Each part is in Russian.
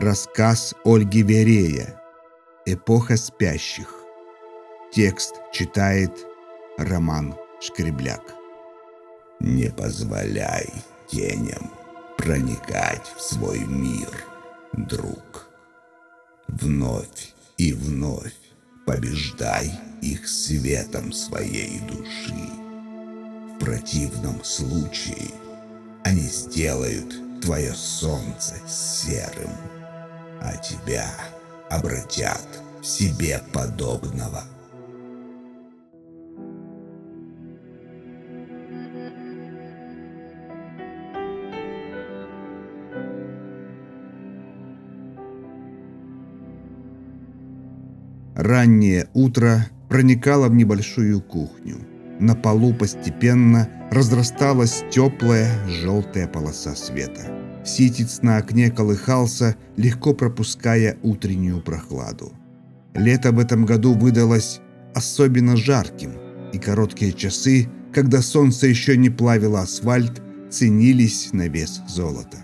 Рассказ Ольги Верея. Эпоха спящих. Текст читает Роман Шкребляк. Не позволяй теням проникать в свой мир, друг. Вновь и вновь побеждай их светом своей души. В противном случае они сделают твое солнце серым а тебя обратят в себе подобного. Раннее утро проникало в небольшую кухню. На полу постепенно разрасталась теплая желтая полоса света. Ситец на окне колыхался, легко пропуская утреннюю прохладу. Лето в этом году выдалось особенно жарким, и короткие часы, когда солнце еще не плавило асфальт, ценились на вес золота.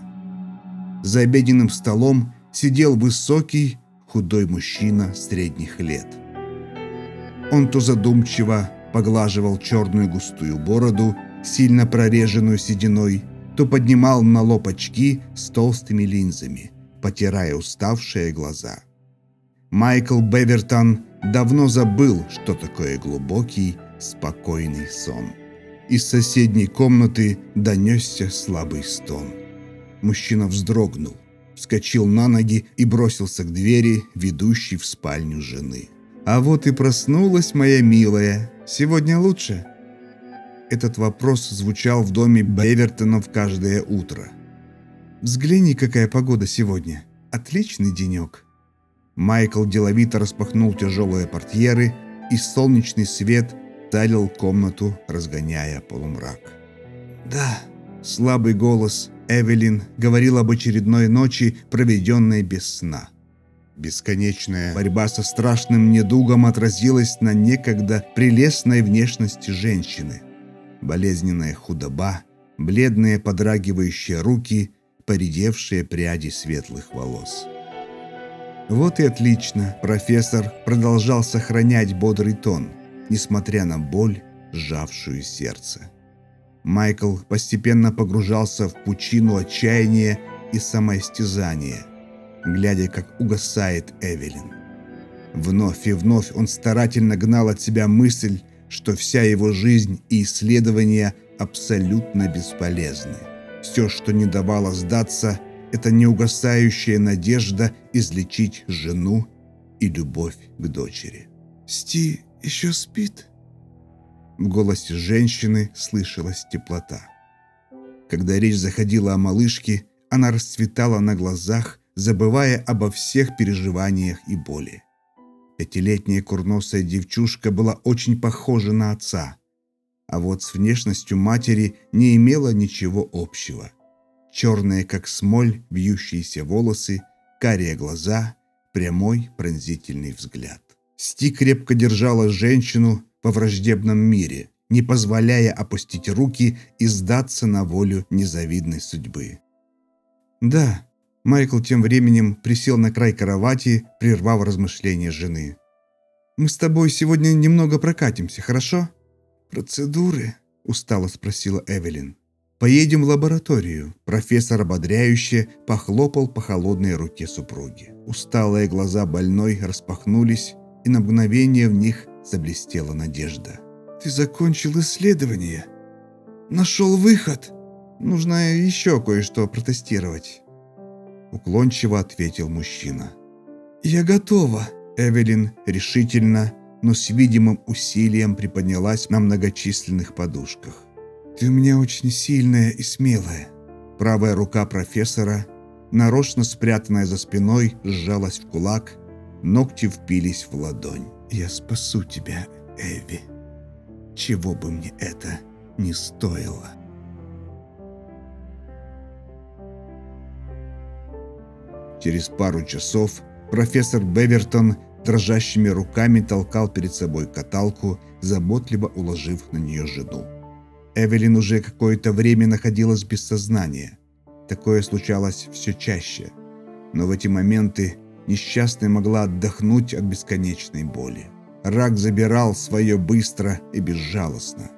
За обеденным столом сидел высокий, худой мужчина средних лет. Он то задумчиво поглаживал черную густую бороду, сильно прореженную сединой, то поднимал на лоб очки с толстыми линзами, потирая уставшие глаза. Майкл Бевертон давно забыл, что такое глубокий, спокойный сон. Из соседней комнаты донесся слабый стон. Мужчина вздрогнул, вскочил на ноги и бросился к двери, ведущей в спальню жены. «А вот и проснулась моя милая. Сегодня лучше?» Этот вопрос звучал в доме Бевертонов каждое утро. «Взгляни, какая погода сегодня. Отличный денек». Майкл деловито распахнул тяжелые портьеры, и солнечный свет талил комнату, разгоняя полумрак. «Да», — слабый голос Эвелин говорил об очередной ночи, проведенной без сна. Бесконечная борьба со страшным недугом отразилась на некогда прелестной внешности женщины болезненная худоба, бледные подрагивающие руки, поредевшие пряди светлых волос. Вот и отлично, профессор продолжал сохранять бодрый тон, несмотря на боль, сжавшую сердце. Майкл постепенно погружался в пучину отчаяния и самоистязания, глядя, как угасает Эвелин. Вновь и вновь он старательно гнал от себя мысль, что вся его жизнь и исследования абсолютно бесполезны. Все, что не давало сдаться, это неугасающая надежда излечить жену и любовь к дочери. «Сти еще спит?» В голосе женщины слышалась теплота. Когда речь заходила о малышке, она расцветала на глазах, забывая обо всех переживаниях и боли. Пятилетняя курносая девчушка была очень похожа на отца, а вот с внешностью матери не имела ничего общего. Черные, как смоль, вьющиеся волосы, карие глаза, прямой пронзительный взгляд. Сти крепко держала женщину во враждебном мире, не позволяя опустить руки и сдаться на волю незавидной судьбы. «Да, Майкл тем временем присел на край кровати, прервав размышления жены. «Мы с тобой сегодня немного прокатимся, хорошо?» «Процедуры?» – устало спросила Эвелин. «Поедем в лабораторию». Профессор ободряюще похлопал по холодной руке супруги. Усталые глаза больной распахнулись, и на мгновение в них заблестела надежда. «Ты закончил исследование? Нашел выход?» «Нужно еще кое-что протестировать». Уклончиво ответил мужчина. «Я готова!» Эвелин решительно, но с видимым усилием приподнялась на многочисленных подушках. «Ты у меня очень сильная и смелая». Правая рука профессора, нарочно спрятанная за спиной, сжалась в кулак, ногти впились в ладонь. «Я спасу тебя, Эви, чего бы мне это ни стоило». Через пару часов профессор Бевертон дрожащими руками толкал перед собой каталку, заботливо уложив на нее жену. Эвелин уже какое-то время находилась без сознания. Такое случалось все чаще. Но в эти моменты несчастная могла отдохнуть от бесконечной боли. Рак забирал свое быстро и безжалостно.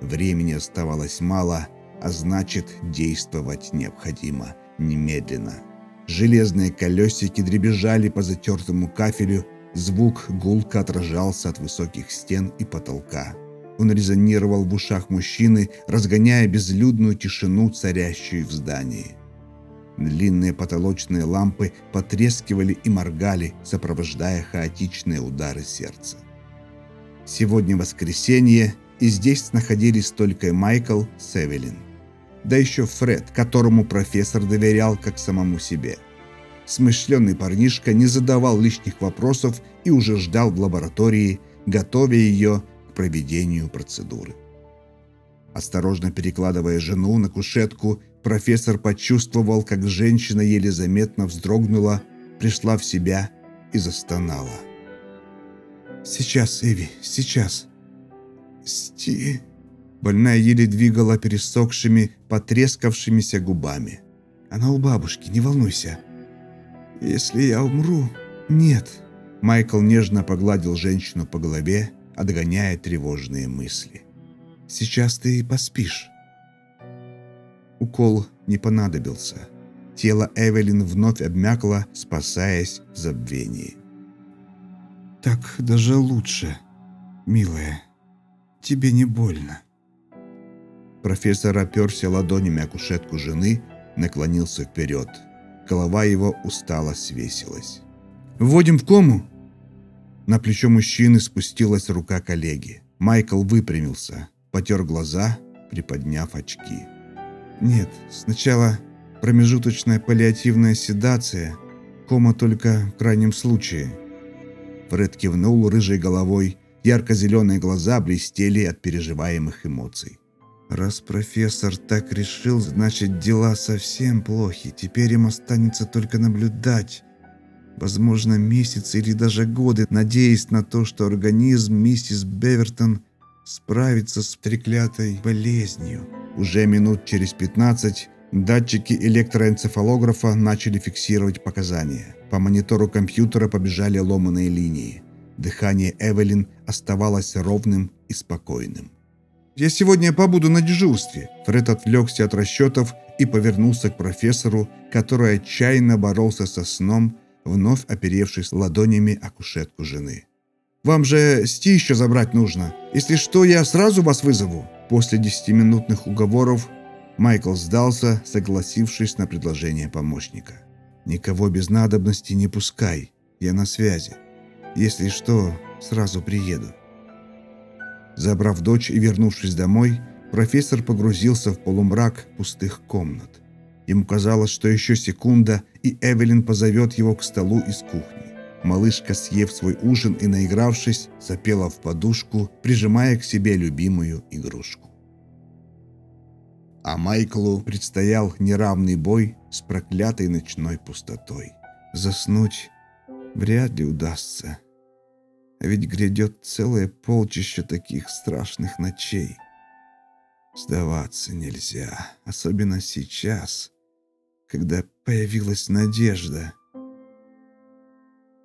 Времени оставалось мало, а значит, действовать необходимо немедленно. Железные колесики дребезжали по затертому кафелю, звук гулко отражался от высоких стен и потолка. Он резонировал в ушах мужчины, разгоняя безлюдную тишину, царящую в здании. Длинные потолочные лампы потрескивали и моргали, сопровождая хаотичные удары сердца. Сегодня воскресенье, и здесь находились только Майкл Севелин. Да еще Фред, которому профессор доверял как самому себе. Смышленый парнишка не задавал лишних вопросов и уже ждал в лаборатории, готовя ее к проведению процедуры. Осторожно перекладывая жену на кушетку, профессор почувствовал, как женщина еле заметно вздрогнула, пришла в себя и застонала. «Сейчас, Эви, сейчас!» «Сти...» Больная еле двигала пересохшими, потрескавшимися губами. «Она у бабушки, не волнуйся». «Если я умру...» «Нет». Майкл нежно погладил женщину по голове, отгоняя тревожные мысли. «Сейчас ты поспишь». Укол не понадобился. Тело Эвелин вновь обмякло, спасаясь в забвении. «Так даже лучше, милая. Тебе не больно». Профессор оперся ладонями о кушетку жены, наклонился вперед. Голова его устало свесилась. «Вводим в кому?» На плечо мужчины спустилась рука коллеги. Майкл выпрямился, потер глаза, приподняв очки. «Нет, сначала промежуточная паллиативная седация, кома только в крайнем случае». Фред кивнул рыжей головой, ярко-зеленые глаза блестели от переживаемых эмоций. Раз профессор так решил, значит дела совсем плохи. Теперь им останется только наблюдать. Возможно, месяцы или даже годы, надеясь на то, что организм миссис Бевертон справится с треклятой болезнью. Уже минут через 15 датчики электроэнцефалографа начали фиксировать показания. По монитору компьютера побежали ломаные линии. Дыхание Эвелин оставалось ровным и спокойным. «Я сегодня побуду на дежурстве». Фред отвлекся от расчетов и повернулся к профессору, который отчаянно боролся со сном, вновь оперевшись ладонями о кушетку жены. «Вам же Сти еще забрать нужно. Если что, я сразу вас вызову». После десятиминутных уговоров Майкл сдался, согласившись на предложение помощника. «Никого без надобности не пускай. Я на связи. Если что, сразу приеду». Забрав дочь и вернувшись домой, профессор погрузился в полумрак пустых комнат. Ему казалось, что еще секунда, и Эвелин позовет его к столу из кухни. Малышка, съев свой ужин и наигравшись, запела в подушку, прижимая к себе любимую игрушку. А Майклу предстоял неравный бой с проклятой ночной пустотой. Заснуть вряд ли удастся. Ведь грядет целое полчище таких страшных ночей. Сдаваться нельзя, особенно сейчас, когда появилась надежда.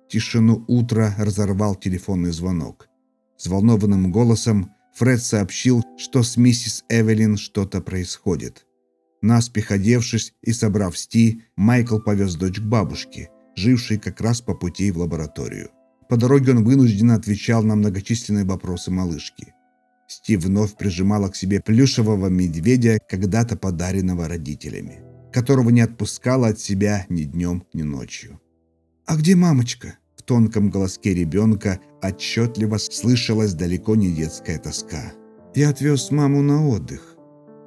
Тишину утра разорвал телефонный звонок. Взволнованным голосом Фред сообщил, что с миссис Эвелин что-то происходит. Наспех одевшись и собрав Сти, Майкл повез дочь к бабушке, жившей как раз по пути в лабораторию. По дороге он вынужденно отвечал на многочисленные вопросы малышки. Стив вновь прижимала к себе плюшевого медведя, когда-то подаренного родителями, которого не отпускала от себя ни днем, ни ночью. «А где мамочка?» В тонком голоске ребенка отчетливо слышалась далеко не детская тоска. «Я отвез маму на отдых.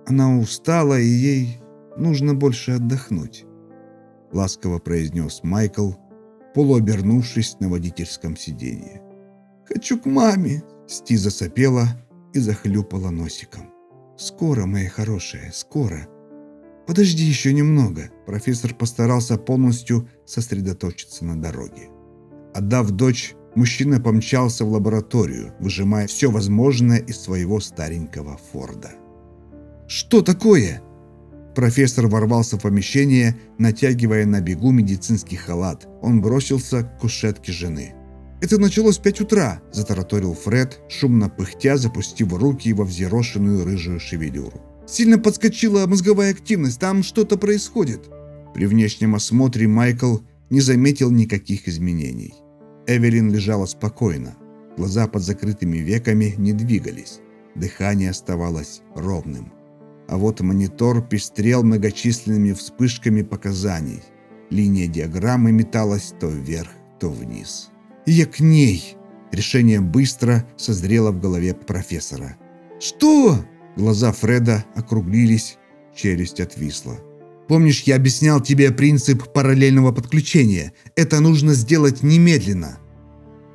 Она устала, и ей нужно больше отдохнуть», — ласково произнес Майкл, полуобернувшись на водительском сиденье. «Хочу к маме!» Сти засопела и захлюпала носиком. «Скоро, моя хорошая, скоро!» «Подожди еще немного!» Профессор постарался полностью сосредоточиться на дороге. Отдав дочь, мужчина помчался в лабораторию, выжимая все возможное из своего старенького Форда. «Что такое?» Профессор ворвался в помещение, натягивая на бегу медицинский халат. Он бросился к кушетке жены. «Это началось в пять утра», – затараторил Фред, шумно пыхтя, запустив руки во взъерошенную рыжую шевелюру. «Сильно подскочила мозговая активность, там что-то происходит». При внешнем осмотре Майкл не заметил никаких изменений. Эвелин лежала спокойно. Глаза под закрытыми веками не двигались. Дыхание оставалось ровным. А вот монитор пестрел многочисленными вспышками показаний. Линия диаграммы металась то вверх, то вниз. «Я к ней!» Решение быстро созрело в голове профессора. «Что?» Глаза Фреда округлились, челюсть отвисла. «Помнишь, я объяснял тебе принцип параллельного подключения? Это нужно сделать немедленно!»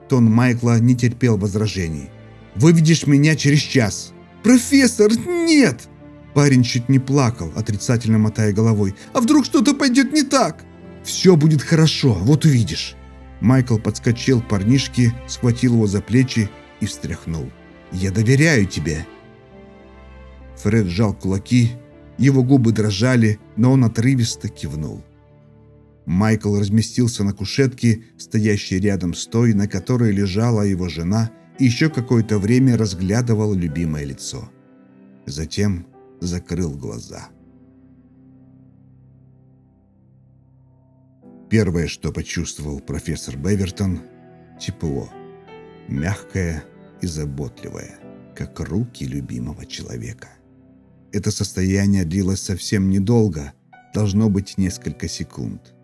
Тон Майкла не терпел возражений. «Выведешь меня через час!» «Профессор, нет!» Парень чуть не плакал, отрицательно мотая головой. «А вдруг что-то пойдет не так?» «Все будет хорошо, вот увидишь». Майкл подскочил к парнишке, схватил его за плечи и встряхнул. «Я доверяю тебе». Фред сжал кулаки, его губы дрожали, но он отрывисто кивнул. Майкл разместился на кушетке, стоящей рядом с той, на которой лежала его жена, и еще какое-то время разглядывал любимое лицо. Затем закрыл глаза. Первое, что почувствовал профессор Бевертон – тепло, мягкое и заботливое, как руки любимого человека. Это состояние длилось совсем недолго, должно быть несколько секунд.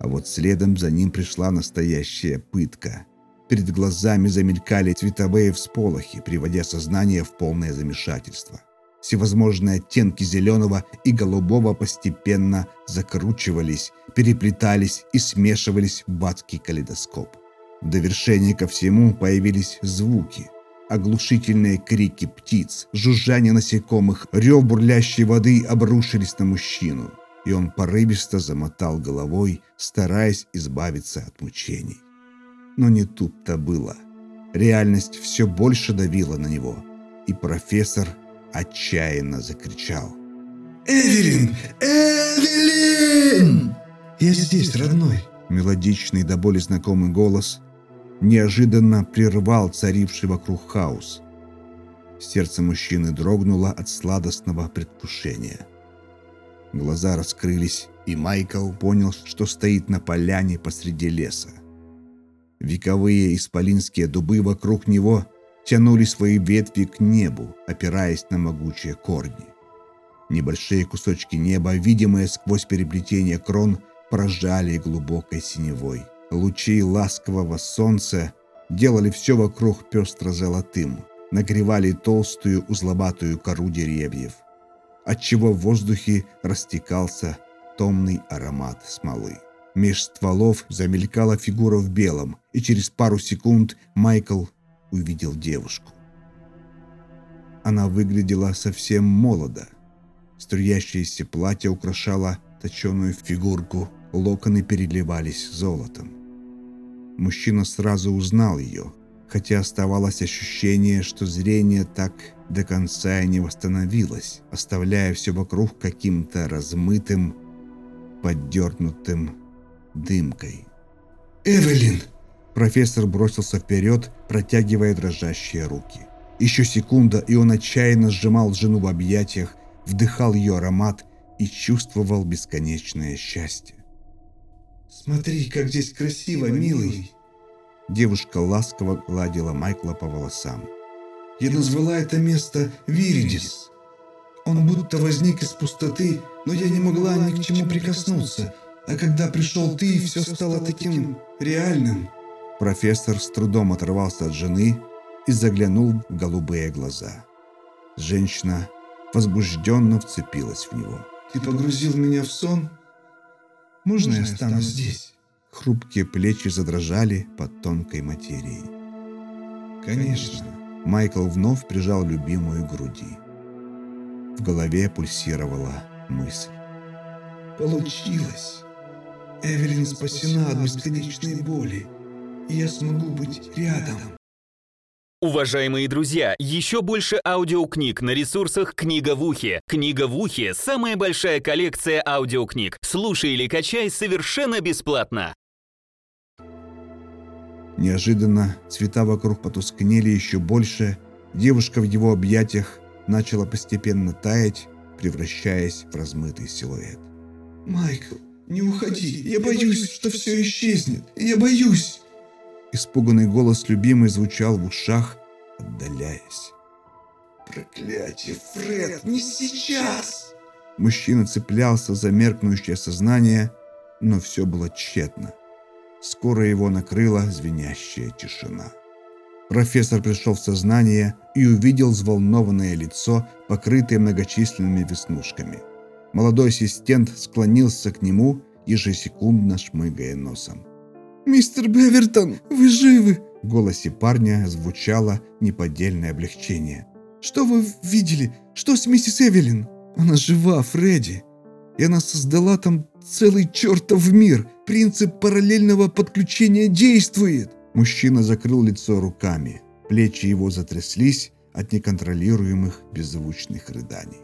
А вот следом за ним пришла настоящая пытка. Перед глазами замелькали цветовые всполохи, приводя сознание в полное замешательство. Всевозможные оттенки зеленого и голубого постепенно закручивались, переплетались и смешивались в адский калейдоскоп. В довершение ко всему появились звуки. Оглушительные крики птиц, жужжание насекомых, рев бурлящей воды обрушились на мужчину, и он порывисто замотал головой, стараясь избавиться от мучений. Но не тут-то было. Реальность все больше давила на него, и профессор отчаянно закричал. «Эвелин! Эвелин!» «Я здесь, родной!» Мелодичный до боли знакомый голос неожиданно прервал царивший вокруг хаос. Сердце мужчины дрогнуло от сладостного предвкушения. Глаза раскрылись, и Майкл понял, что стоит на поляне посреди леса. Вековые исполинские дубы вокруг него тянули свои ветви к небу, опираясь на могучие корни. Небольшие кусочки неба, видимые сквозь переплетение крон, поражали глубокой синевой. Лучи ласкового солнца делали все вокруг пестро-золотым, нагревали толстую узловатую кору деревьев, отчего в воздухе растекался томный аромат смолы. Меж стволов замелькала фигура в белом, и через пару секунд Майкл увидел девушку. Она выглядела совсем молодо. Струящееся платье украшало точеную фигурку, локоны переливались золотом. Мужчина сразу узнал ее, хотя оставалось ощущение, что зрение так до конца и не восстановилось, оставляя все вокруг каким-то размытым, поддернутым дымкой. «Эвелин!» Профессор бросился вперед, протягивая дрожащие руки. Еще секунда, и он отчаянно сжимал жену в объятиях, вдыхал ее аромат и чувствовал бесконечное счастье. «Смотри, как здесь красиво, милый!» Девушка ласково гладила Майкла по волосам. «Я назвала это место Виридис. Он будто возник из пустоты, но я не могла ни к чему прикоснуться. А когда пришел ты, все стало таким реальным». Профессор с трудом оторвался от жены и заглянул в голубые глаза. Женщина возбужденно вцепилась в него. «Ты погрузил меня в сон? Можно я останусь здесь?» Хрупкие плечи задрожали под тонкой материей. «Конечно». Майкл вновь прижал любимую к груди. В голове пульсировала мысль. «Получилось! Эвелин спасена от бесконечной боли!» И я смогу быть рядом. Уважаемые друзья, еще больше аудиокниг на ресурсах «Книга в ухе». «Книга в ухе» — самая большая коллекция аудиокниг. Слушай или качай совершенно бесплатно. Неожиданно цвета вокруг потускнели еще больше, девушка в его объятиях начала постепенно таять, превращаясь в размытый силуэт. «Майкл, не уходи, я боюсь, что все исчезнет, я боюсь!» Испуганный голос любимой звучал в ушах, отдаляясь. «Проклятие, Фред, не сейчас!» Мужчина цеплялся за меркнущее сознание, но все было тщетно. Скоро его накрыла звенящая тишина. Профессор пришел в сознание и увидел взволнованное лицо, покрытое многочисленными веснушками. Молодой ассистент склонился к нему, ежесекундно шмыгая носом. «Мистер Бевертон, вы живы!» В голосе парня звучало неподдельное облегчение. «Что вы видели? Что с миссис Эвелин?» «Она жива, Фредди. И она создала там целый чертов мир. Принцип параллельного подключения действует!» Мужчина закрыл лицо руками. Плечи его затряслись от неконтролируемых беззвучных рыданий.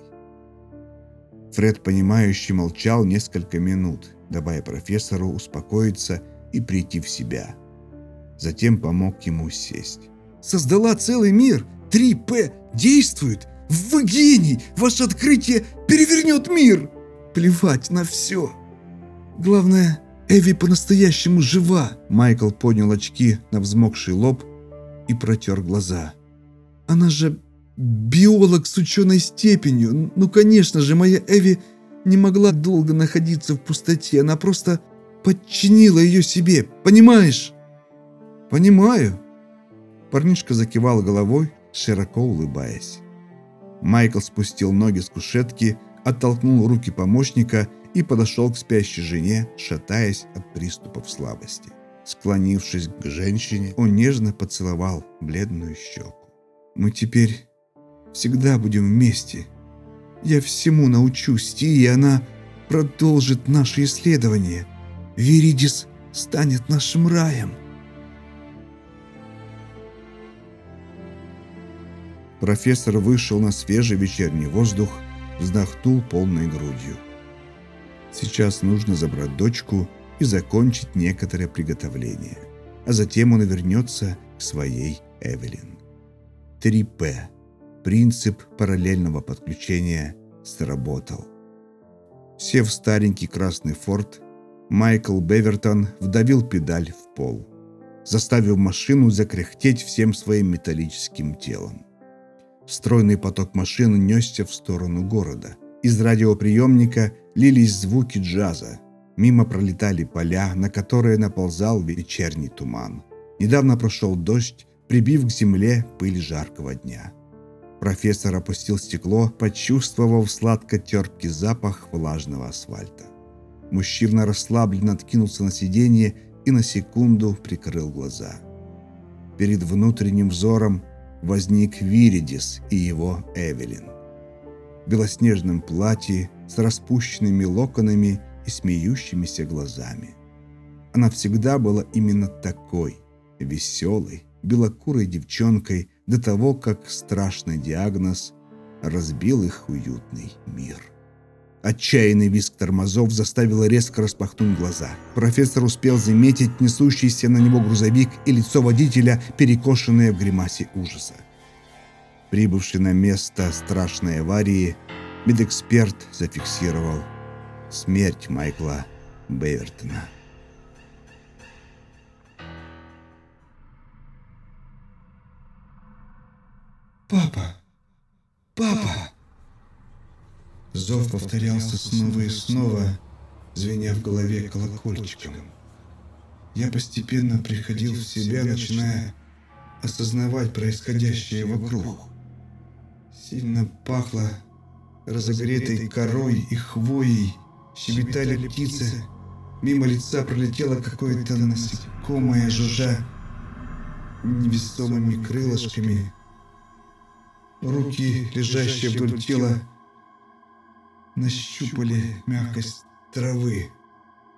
Фред, понимающе молчал несколько минут, давая профессору успокоиться и прийти в себя. Затем помог ему сесть. «Создала целый мир! 3П действует! Вы гений! Ваше открытие перевернет мир! Плевать на все! Главное, Эви по-настоящему жива!» Майкл поднял очки на взмокший лоб и протер глаза. «Она же биолог с ученой степенью. Ну, конечно же, моя Эви не могла долго находиться в пустоте. Она просто подчинила ее себе, понимаешь?» «Понимаю». Парнишка закивал головой, широко улыбаясь. Майкл спустил ноги с кушетки, оттолкнул руки помощника и подошел к спящей жене, шатаясь от приступов слабости. Склонившись к женщине, он нежно поцеловал бледную щеку. «Мы теперь всегда будем вместе. Я всему научусь, и она продолжит наши исследования. Виридис станет нашим раем». Профессор вышел на свежий вечерний воздух, вздохнул полной грудью. Сейчас нужно забрать дочку и закончить некоторое приготовление, а затем он вернется к своей Эвелин. 3П. Принцип параллельного подключения сработал. Сев в старенький красный форт, Майкл Бевертон вдавил педаль в пол, заставив машину закряхтеть всем своим металлическим телом. Стройный поток машин несся в сторону города. Из радиоприемника лились звуки джаза. Мимо пролетали поля, на которые наползал вечерний туман. Недавно прошел дождь, прибив к земле пыль жаркого дня. Профессор опустил стекло, почувствовав сладко-терпкий запах влажного асфальта. Мужчина расслабленно откинулся на сиденье и на секунду прикрыл глаза. Перед внутренним взором возник Виридис и его Эвелин. В белоснежном платье с распущенными локонами и смеющимися глазами. Она всегда была именно такой, веселой, белокурой девчонкой до того, как страшный диагноз разбил их уютный мир. Отчаянный визг тормозов заставил резко распахнуть глаза. Профессор успел заметить несущийся на него грузовик и лицо водителя, перекошенное в гримасе ужаса. Прибывший на место страшной аварии, медэксперт зафиксировал смерть Майкла Бевертона. «Папа! Папа!» Зов повторялся снова и снова, звеня в голове колокольчиком. Я постепенно приходил в себя, начиная осознавать происходящее вокруг. Сильно пахло разогретой корой и хвоей, щебетали птицы. Мимо лица пролетело какое-то насекомое, жужжа невесомыми крылышками. Руки, лежащие вдоль тела, нащупали мягкость травы.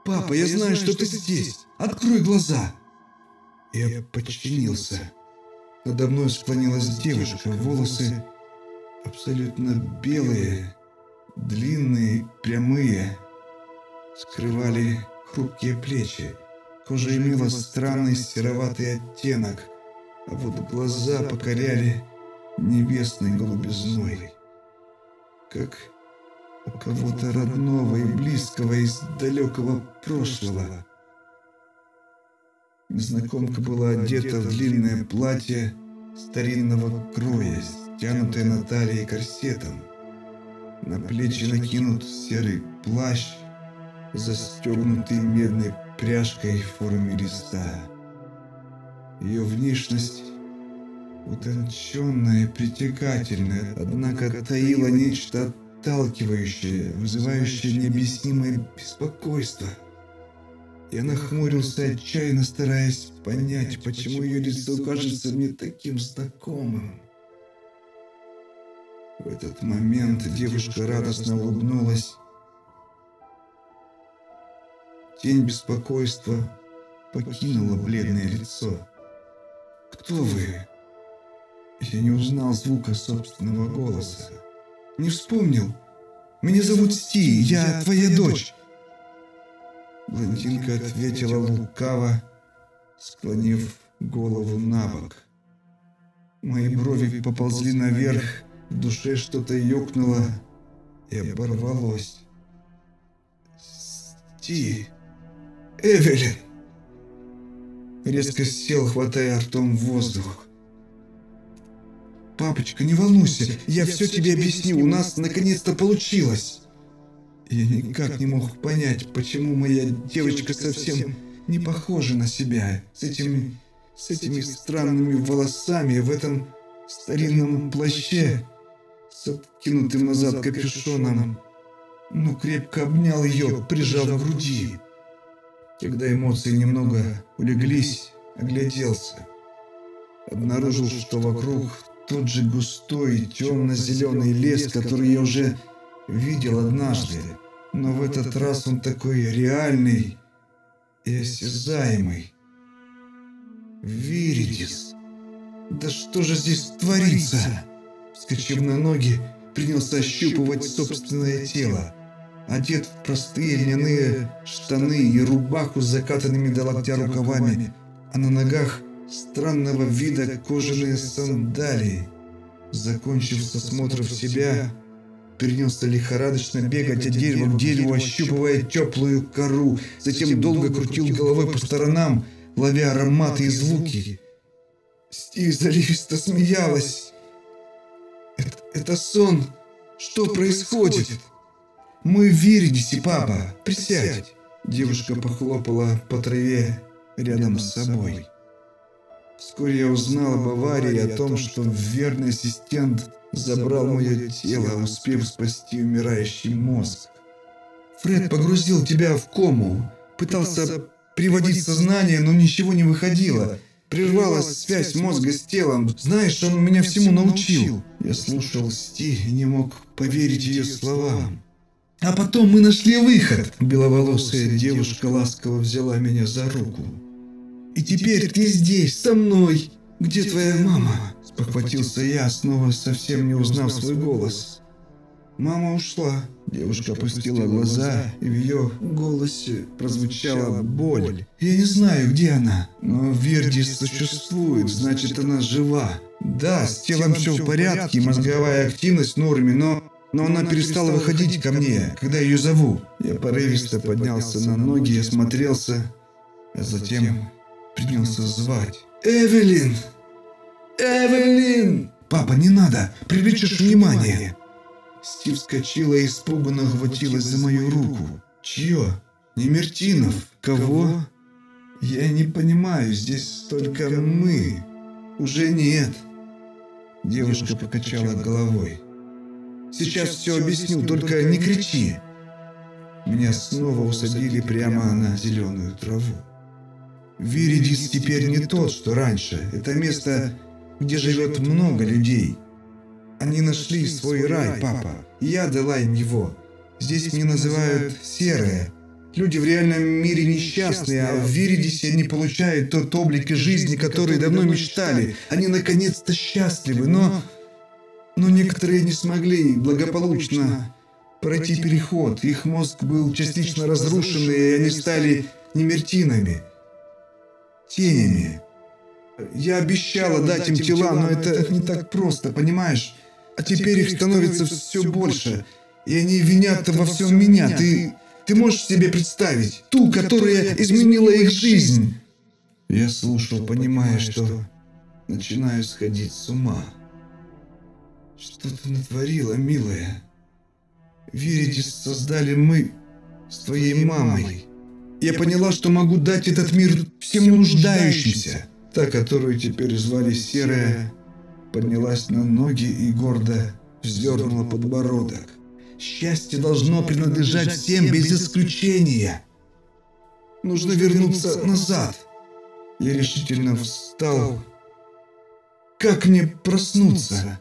«Папа, я знаю, что ты здесь! Открой глаза!» Я подчинился. Надо мной склонилась девушка, волосы абсолютно белые, длинные, прямые, скрывали хрупкие плечи. Кожа имела странный сероватый оттенок, а вот глаза покоряли небесной голубизной. Как кого-то родного и близкого из далекого прошлого. Незнакомка была одета в длинное платье старинного кроя, стянутое на талии корсетом. На плечи накинут серый плащ, застегнутый медной пряжкой в форме листа. Ее внешность утонченная, притягательная, однако таила нечто отталкивающее, вызывающее необъяснимое беспокойство – я нахмурился, отчаянно стараясь понять, почему ее лицо кажется мне таким знакомым. В этот момент девушка радостно улыбнулась. Тень беспокойства покинула бледное лицо. «Кто вы?» Я не узнал звука собственного голоса. «Не вспомнил. Меня зовут Сти, я твоя дочь». Блондинка ответила лукаво, склонив голову на бок. Мои брови поползли наверх, в душе что-то ёкнуло и оборвалось. «Сти! Эвелин!» Резко сел, хватая ртом воздух. «Папочка, не волнуйся, я все тебе объясню, у нас наконец-то получилось!» Я никак не мог понять, почему моя девочка совсем не похожа на себя. С этими, с этими странными волосами в этом старинном плаще с откинутым назад капюшоном. Ну, крепко обнял ее, прижав к груди. Когда эмоции немного улеглись, огляделся. Обнаружил, что вокруг тот же густой темно-зеленый лес, который я уже видел однажды, но в этот раз он такой реальный и осязаемый. Виридис. Да что же здесь творится? Вскочив на ноги, принялся ощупывать собственное тело. Одет в простые льняные штаны и рубаху с закатанными до локтя рукавами, а на ногах странного вида кожаные сандалии. Закончив с осмотром себя, принялся лихорадочно бегать от дерева к дереву, ощупывая теплую кору, затем долго крутил головой по сторонам, ловя ароматы и звуки. Стив заливисто смеялась. Это, «Это сон! Что происходит?» «Мы в Виридисе, папа! Присядь!» Девушка похлопала по траве рядом с собой. Вскоре я узнал об аварии, о том, что верный ассистент забрал мое тело, успев спасти умирающий мозг. Фред погрузил тебя в кому, пытался приводить сознание, но ничего не выходило. Прервалась связь мозга с телом. Знаешь, он меня всему научил. Я слушал Сти и не мог поверить ее словам. А потом мы нашли выход. Беловолосая девушка ласково взяла меня за руку. И теперь ты здесь, со мной. Где твоя мама? Спохватился я, снова совсем не узнав свой голос. Мама ушла. Девушка опустила глаза, и в ее голосе прозвучала боль. Я не знаю, где она, но Верди существует, значит, она жива. Да, с телом все в порядке, мозговая активность в норме, но... Но она перестала выходить ко мне, когда ее зову. Я порывисто поднялся на ноги и осмотрелся, а затем принялся звать. «Эвелин!» «Эвелин!» «Папа, не надо! Привлечешь внимание!» Стив вскочила и испуганно хватилась за мою руку. «Чье? Немертинов? Кого?» «Я не понимаю, здесь только мы. Уже нет». Девушка покачала головой. «Сейчас все объясню, только не кричи». Меня снова усадили прямо на зеленую траву. Виридис теперь не тот, что раньше. Это место где живет много людей. Они нашли свой рай, папа, и я дала им его. Здесь меня называют Серая. Люди в реальном мире несчастны, а в Виридисе они получают тот облик и жизни, который давно мечтали. Они наконец-то счастливы, но... Но некоторые не смогли благополучно пройти переход. Их мозг был частично разрушен, и они стали немертинами, тенями. Я обещала дать им тела, но это не так просто, понимаешь? А теперь их становится все больше, и они винят во всем меня. Ты... Ты можешь себе представить ту, которая изменила их жизнь?» Я слушал, понимая, что начинаю сходить с ума. «Что ты натворила, милая? Верите, создали мы с твоей мамой. Я поняла, что могу дать этот мир всем нуждающимся. Та, которую теперь звали Серая, поднялась на ноги и гордо вздернула подбородок. Счастье должно принадлежать всем без исключения. Нужно вернуться назад. Я решительно встал. Как мне проснуться?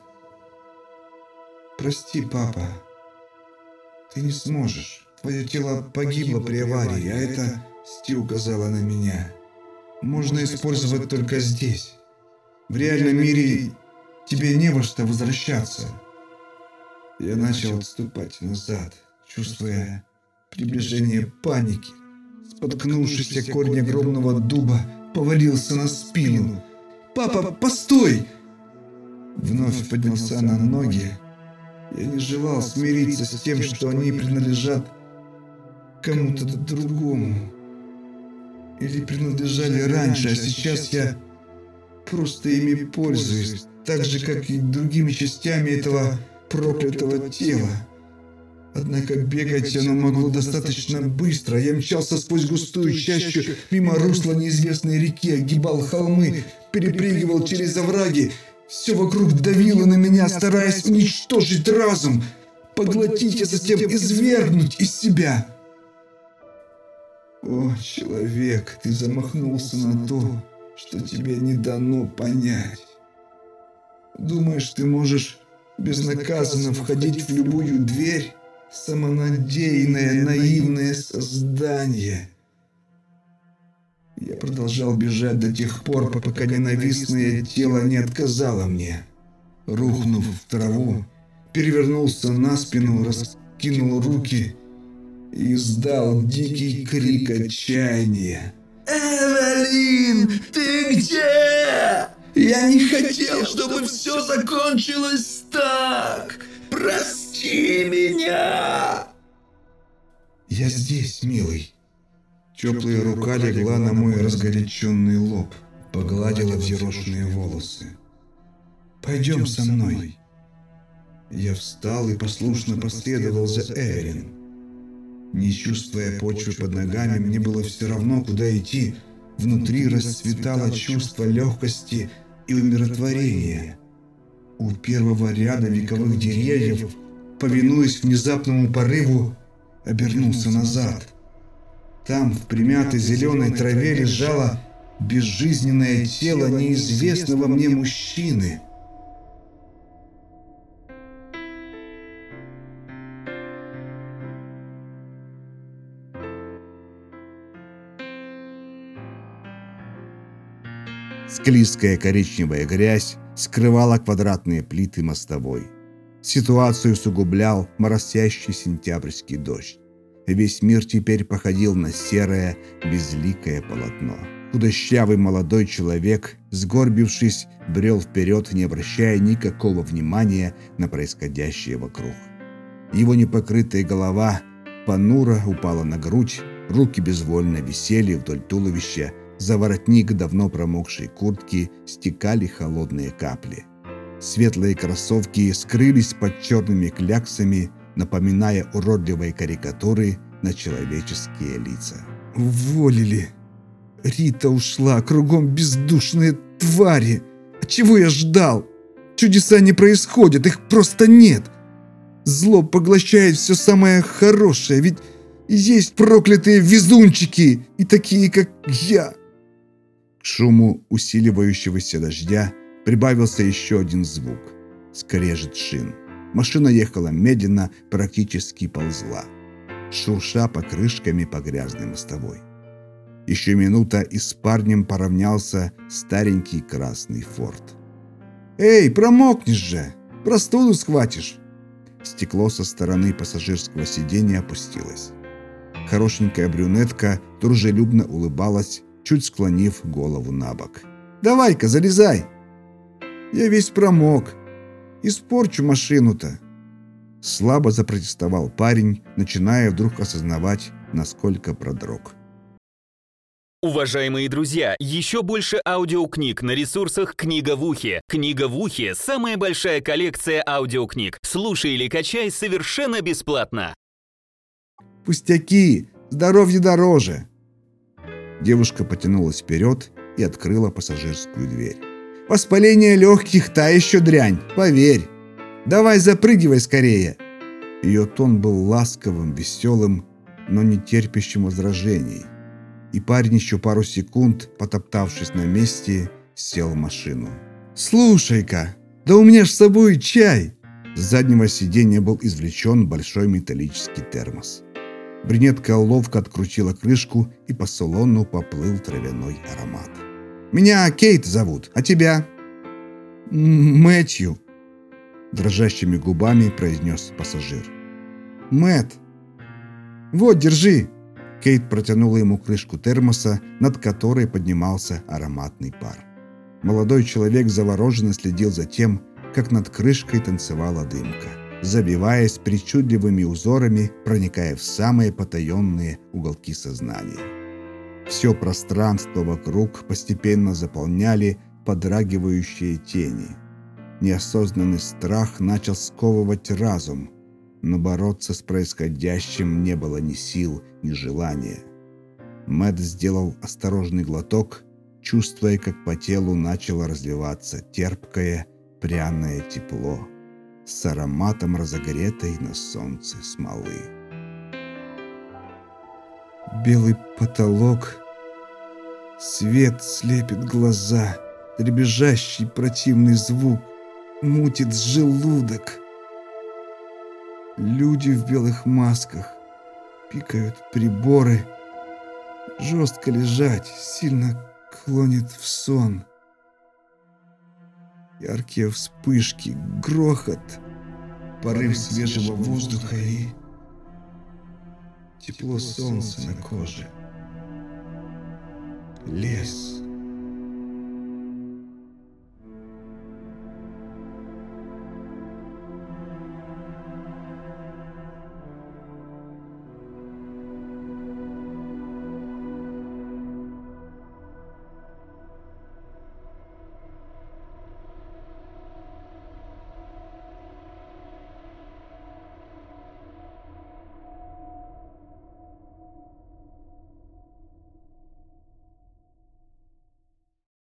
Прости, папа. Ты не сможешь. Твое тело погибло при аварии, а это Сти указала на меня. Можно использовать только здесь. В реальном мире тебе не во что возвращаться. Я начал отступать назад, чувствуя приближение паники. Споткнувшись о корень огромного дуба, повалился на спину. «Папа, постой!» Вновь поднялся на ноги. Я не желал смириться с тем, что они принадлежат кому-то другому. Или принадлежали раньше, а сейчас я просто ими пользуюсь, так же, как и другими частями этого проклятого тела. Однако бегать оно могло достаточно быстро. Я мчался сквозь густую чащу, мимо русла неизвестной реки, огибал холмы, перепрыгивал через овраги. Все вокруг давило на меня, стараясь уничтожить разум, поглотить, а затем извергнуть из себя. О, человек, ты замахнулся на то, что тебе не дано понять. Думаешь, ты можешь безнаказанно входить в любую дверь, самонадеянное, наивное создание. Я продолжал бежать до тех пор, пока ненавистное тело не отказало мне. Рухнув в траву, перевернулся на спину, раскинул руки издал дикий крик отчаяния. «Эвелин, ты где?» Я не хотел, чтобы все закончилось так. Прости меня. Я здесь, милый. Теплая рука легла на мой разгоряченный лоб, погладила взъерошенные волосы. «Пойдем со мной». Я встал и послушно последовал за Эрин. Не чувствуя почвы под ногами, мне было все равно, куда идти. Внутри расцветало чувство легкости и умиротворение. У первого ряда вековых деревьев, повинуясь внезапному порыву, обернулся назад. Там, в примятой зеленой траве, лежало безжизненное тело неизвестного мне мужчины – Склизкая коричневая грязь скрывала квадратные плиты мостовой. Ситуацию усугублял моросящий сентябрьский дождь. Весь мир теперь походил на серое, безликое полотно. Худощавый молодой человек, сгорбившись, брел вперед, не обращая никакого внимания на происходящее вокруг. Его непокрытая голова понуро упала на грудь, руки безвольно висели вдоль туловища, за воротник давно промокшей куртки стекали холодные капли. Светлые кроссовки скрылись под черными кляксами, напоминая уродливые карикатуры на человеческие лица. «Уволили! Рита ушла, кругом бездушные твари! А чего я ждал? Чудеса не происходят, их просто нет! Зло поглощает все самое хорошее, ведь есть проклятые везунчики и такие, как я!» Шуму усиливающегося дождя прибавился еще один звук – скрежет шин. Машина ехала медленно, практически ползла. шурша покрышками по грязной мостовой. Еще минута, и с парнем поравнялся старенький красный форт. «Эй, промокнешь же! Простуду схватишь!» Стекло со стороны пассажирского сиденья опустилось. Хорошенькая брюнетка дружелюбно улыбалась, чуть склонив голову на бок. «Давай-ка, залезай!» «Я весь промок. Испорчу машину-то!» Слабо запротестовал парень, начиная вдруг осознавать, насколько продрог. Уважаемые друзья, еще больше аудиокниг на ресурсах «Книга в ухе». «Книга в ухе» — самая большая коллекция аудиокниг. Слушай или качай совершенно бесплатно. «Пустяки! Здоровье дороже!» Девушка потянулась вперед и открыла пассажирскую дверь. «Воспаление легких — та еще дрянь, поверь! Давай запрыгивай скорее!» Ее тон был ласковым, веселым, но не терпящим возражений и парень еще пару секунд, потоптавшись на месте, сел в машину. «Слушай-ка, да у меня ж с собой чай!» С заднего сиденья был извлечен большой металлический термос. Бринетка ловко открутила крышку, и по салону поплыл травяной аромат. «Меня Кейт зовут, а тебя?» «Мэтью», — дрожащими губами произнес пассажир. Мэт, вот, держи!» Кейт протянула ему крышку термоса, над которой поднимался ароматный пар. Молодой человек завороженно следил за тем, как над крышкой танцевала дымка, забиваясь причудливыми узорами, проникая в самые потаенные уголки сознания. Все пространство вокруг постепенно заполняли подрагивающие тени. Неосознанный страх начал сковывать разум, но бороться с происходящим не было ни сил, ни желания. Мэт сделал осторожный глоток, чувствуя, как по телу начало разливаться терпкое, пряное тепло с ароматом разогретой на солнце смолы. Белый потолок, свет слепит глаза, дребезжащий противный звук мутит желудок. Люди в белых масках пикают приборы. Жестко лежать, сильно клонит в сон. Яркие вспышки, грохот, порыв свежего воздуха и тепло солнца на коже. Лес.